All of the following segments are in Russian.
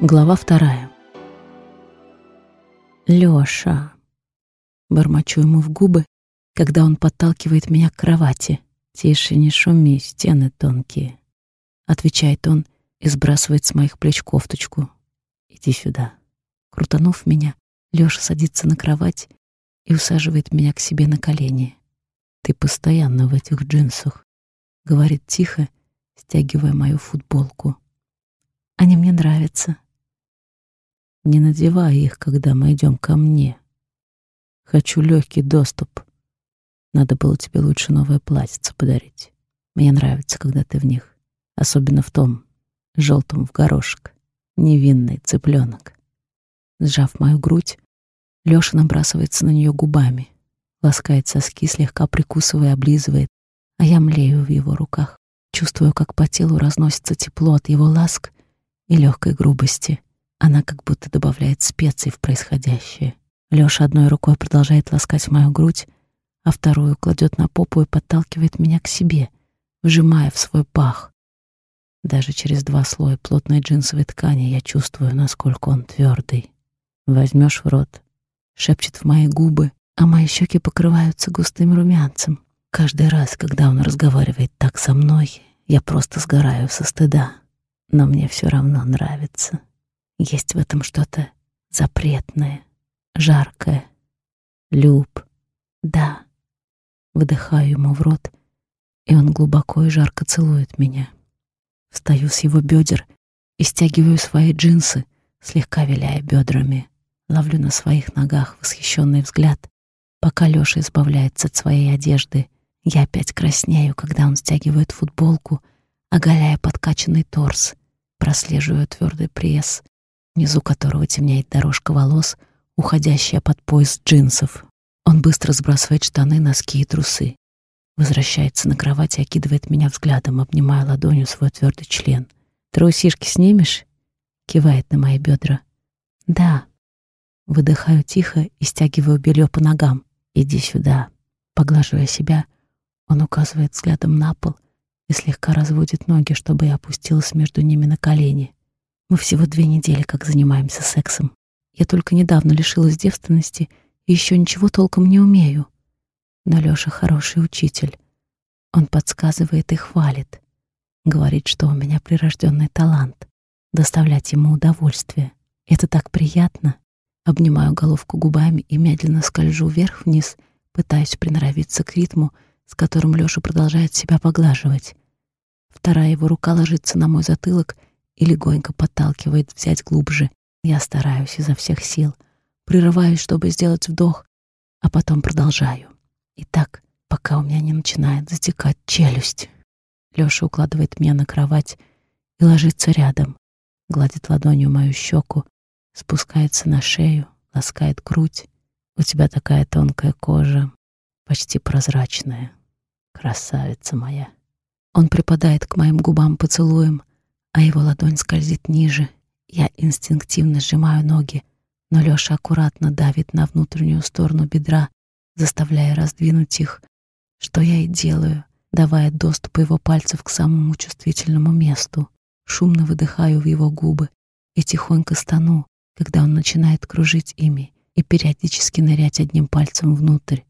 Глава вторая. Лёша. Бормочу ему в губы, когда он подталкивает меня к кровати. «Тише, не шуми, стены тонкие», — отвечает он и сбрасывает с моих плеч кофточку. «Иди сюда». Крутанув меня, Лёша садится на кровать и усаживает меня к себе на колени. «Ты постоянно в этих джинсах», — говорит тихо, стягивая мою футболку. «Они мне нравятся», не надевай их, когда мы идем ко мне. Хочу легкий доступ. Надо было тебе лучше новое платьице подарить. Мне нравится, когда ты в них. Особенно в том, желтом в горошек. Невинный цыпленок. Сжав мою грудь, Лёша набрасывается на нее губами, ласкает соски, слегка прикусывая, облизывает, а я млею в его руках, чувствую, как по телу разносится тепло от его ласк и легкой грубости. Она как будто добавляет специй в происходящее. Лёша одной рукой продолжает ласкать мою грудь, а вторую кладет на попу и подталкивает меня к себе, вжимая в свой пах. Даже через два слоя плотной джинсовой ткани я чувствую, насколько он твердый. Возьмешь в рот, шепчет в мои губы, а мои щеки покрываются густым румянцем. Каждый раз, когда он разговаривает так со мной, я просто сгораю со стыда, но мне все равно нравится. Есть в этом что-то запретное, жаркое. Люб. Да. Выдыхаю ему в рот, и он глубоко и жарко целует меня. Встаю с его бедер и стягиваю свои джинсы, слегка виляя бедрами. Ловлю на своих ногах восхищенный взгляд, пока Лёша избавляется от своей одежды. Я опять краснею, когда он стягивает футболку, оголяя подкачанный торс, прослеживаю твердый пресс, внизу которого темнеет дорожка волос, уходящая под пояс джинсов. Он быстро сбрасывает штаны, носки и трусы. Возвращается на кровать и окидывает меня взглядом, обнимая ладонью свой твердый член. «Трусишки снимешь?» Кивает на мои бедра. «Да». Выдыхаю тихо и стягиваю белье по ногам. «Иди сюда». Поглаживая себя, он указывает взглядом на пол и слегка разводит ноги, чтобы я опустилась между ними на колени. Мы всего две недели как занимаемся сексом. Я только недавно лишилась девственности и еще ничего толком не умею. Но Лёша хороший учитель. Он подсказывает и хвалит. Говорит, что у меня прирожденный талант доставлять ему удовольствие. Это так приятно. Обнимаю головку губами и медленно скольжу вверх-вниз, пытаясь приноровиться к ритму, с которым Лёша продолжает себя поглаживать. Вторая его рука ложится на мой затылок — и легонько подталкивает взять глубже. Я стараюсь изо всех сил, прерываюсь, чтобы сделать вдох, а потом продолжаю. И так, пока у меня не начинает затекать челюсть. Лёша укладывает меня на кровать и ложится рядом, гладит ладонью мою щеку, спускается на шею, ласкает грудь. У тебя такая тонкая кожа, почти прозрачная. Красавица моя. Он припадает к моим губам поцелуем, а его ладонь скользит ниже. Я инстинктивно сжимаю ноги, но Лёша аккуратно давит на внутреннюю сторону бедра, заставляя раздвинуть их, что я и делаю, давая доступ его пальцев к самому чувствительному месту. Шумно выдыхаю в его губы и тихонько стану, когда он начинает кружить ими и периодически нырять одним пальцем внутрь.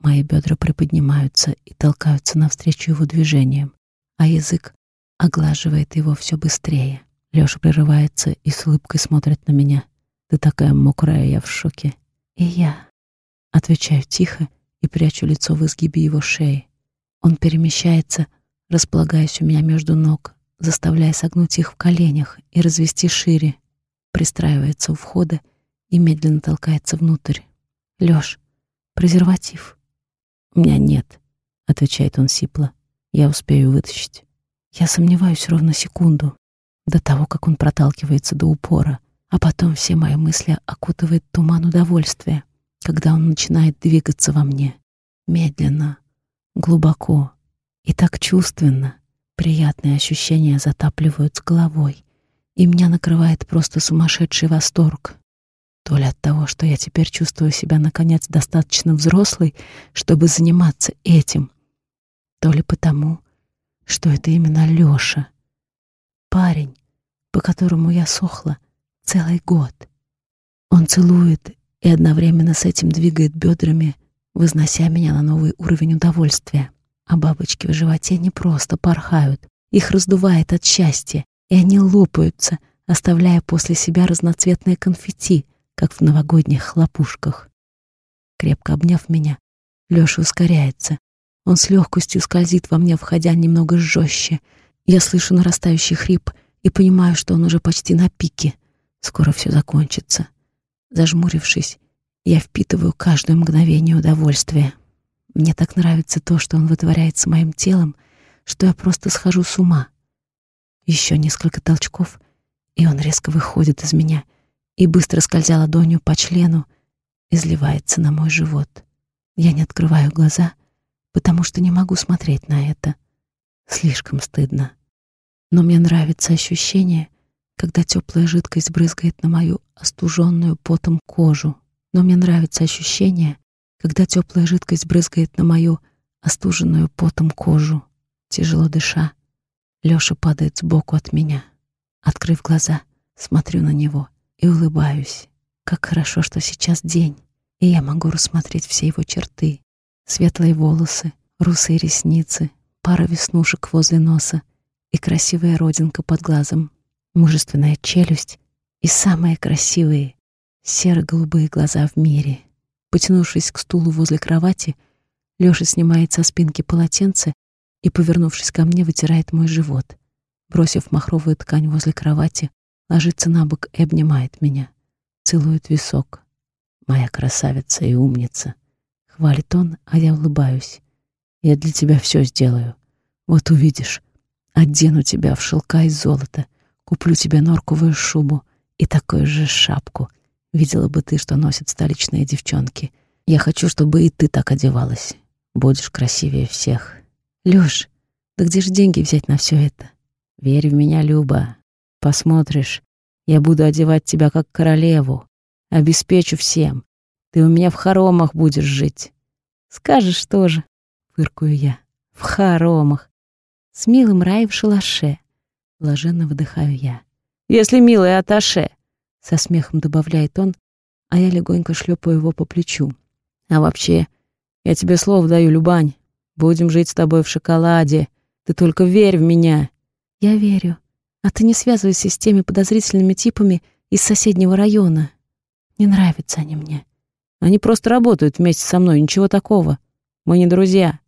Мои бедра приподнимаются и толкаются навстречу его движениям, а язык оглаживает его все быстрее. Лёша прерывается и с улыбкой смотрит на меня. Ты такая мокрая, я в шоке. И я. Отвечаю тихо и прячу лицо в изгибе его шеи. Он перемещается, располагаясь у меня между ног, заставляя согнуть их в коленях и развести шире, пристраивается у входа и медленно толкается внутрь. Лёш, презерватив. У меня нет, отвечает он сипло. Я успею вытащить. Я сомневаюсь ровно секунду до того, как он проталкивается до упора, а потом все мои мысли окутывает туман удовольствия, когда он начинает двигаться во мне. Медленно, глубоко и так чувственно. Приятные ощущения затапливают с головой, и меня накрывает просто сумасшедший восторг. То ли от того, что я теперь чувствую себя наконец достаточно взрослой, чтобы заниматься этим, то ли потому, что это именно Лёша. Парень, по которому я сохла Целый год. Он целует и одновременно с этим двигает бедрами, вознося меня на новый уровень удовольствия. А бабочки в животе не просто порхают, их раздувает от счастья, и они лопаются, оставляя после себя разноцветные конфетти, как в новогодних хлопушках. Крепко обняв меня, Лёша ускоряется. Он с легкостью скользит во мне, входя немного жестче. Я слышу нарастающий хрип и понимаю, что он уже почти на пике. Скоро все закончится. Зажмурившись, я впитываю каждое мгновение удовольствия. Мне так нравится то, что он вытворяет с моим телом, что я просто схожу с ума. Еще несколько толчков, и он резко выходит из меня и, быстро скользя ладонью по члену, изливается на мой живот. Я не открываю глаза, потому что не могу смотреть на это. Слишком стыдно. Но мне нравится ощущение, когда теплая жидкость брызгает на мою остуженную потом кожу. Но мне нравится ощущение, когда теплая жидкость брызгает на мою остуженную потом кожу. Тяжело дыша, Лёша падает сбоку от меня. Открыв глаза, смотрю на него и улыбаюсь. Как хорошо, что сейчас день, и я могу рассмотреть все его черты. Светлые волосы, русые ресницы, пара веснушек возле носа и красивая родинка под глазом мужественная челюсть и самые красивые серо-голубые глаза в мире. Потянувшись к стулу возле кровати, Лёша снимает со спинки полотенце и, повернувшись ко мне, вытирает мой живот. Бросив махровую ткань возле кровати, ложится на бок и обнимает меня. Целует висок. «Моя красавица и умница!» Хвалит он, а я улыбаюсь. «Я для тебя все сделаю. Вот увидишь. Одену тебя в шелка из золота, Куплю тебе норковую шубу и такую же шапку. Видела бы ты, что носят столичные девчонки. Я хочу, чтобы и ты так одевалась. Будешь красивее всех. Лёш, да где же деньги взять на все это? Верь в меня, Люба. Посмотришь, я буду одевать тебя как королеву. Обеспечу всем. Ты у меня в хоромах будешь жить. Скажешь тоже, фыркую я. В хоромах. С милым рай в шалаше. Блаженно выдыхаю я. «Если милая аташе!» Со смехом добавляет он, а я легонько шлепаю его по плечу. «А вообще, я тебе слово даю, Любань. Будем жить с тобой в шоколаде. Ты только верь в меня». «Я верю. А ты не связывайся с теми подозрительными типами из соседнего района. Не нравятся они мне». «Они просто работают вместе со мной, ничего такого. Мы не друзья.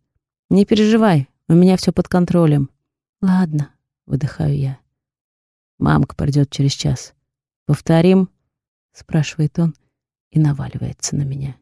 Не переживай, у меня все под контролем». «Ладно», выдыхаю я. Мамка придет через час. Повторим? спрашивает он и наваливается на меня.